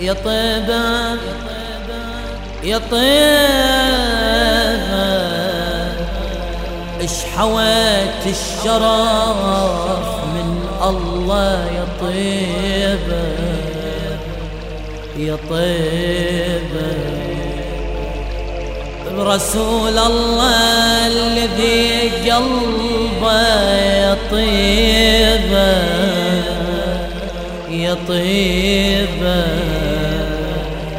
يا طيبة يا طيبة. اش حويت الشرف من الله يا طيبة؟ يا طيبة. برسول الله الذي قلبه يا طيبة. يا طيبة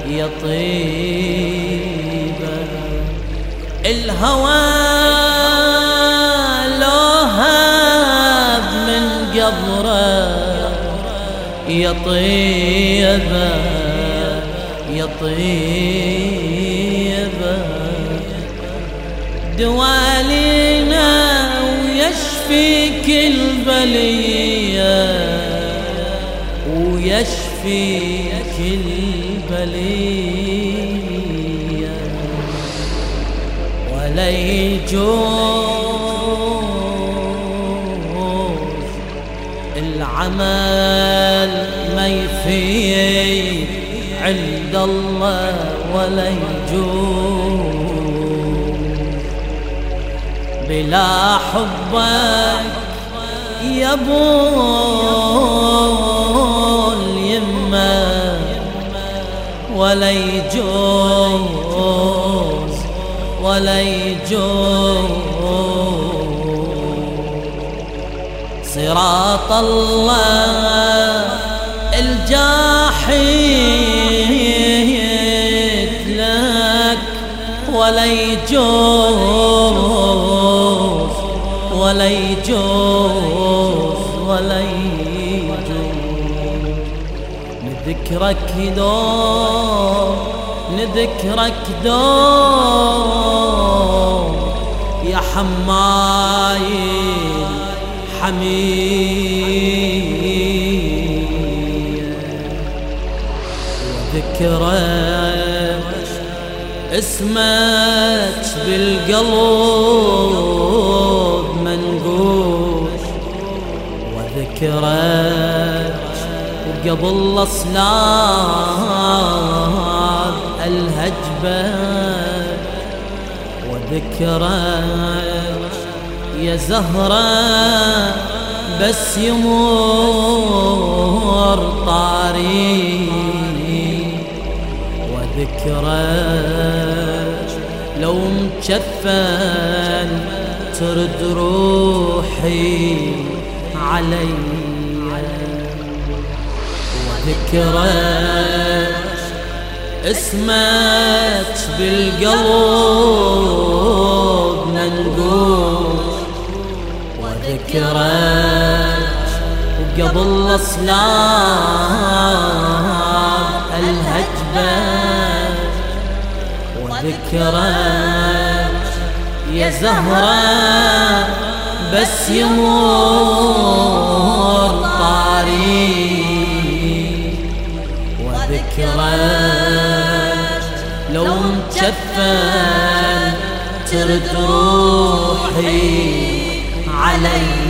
يا طيبة الهوى لو هاب من قبره يا طيبة يا طيبة دوالينا ويشفي كل بلية ويشفي كل بلية ولا يجوز العمل ما يفيد عند الله ولا يجوز بلا حبك يا ابو ولا يجوز ولا يجوز صراط الله الجاحد لك ولا يجوز ولا يجوز ولا يجوز نذكرك دوم نذكرك دوم يا حماي حميد وذكرك اسمك بالقلب منقوش. وذكرك وقبل الاصلاب وذكرك يا زهرة بس يمر طاري وذكرك لو مجفن ترد روحي علي. وذكرك اسمك بالقلب منقوش وذكرك وقبل الاصلاب الهجبة وذكرك يا زهرة بس يمر طاري. وذكرك لو مجفن ترد روحي علي.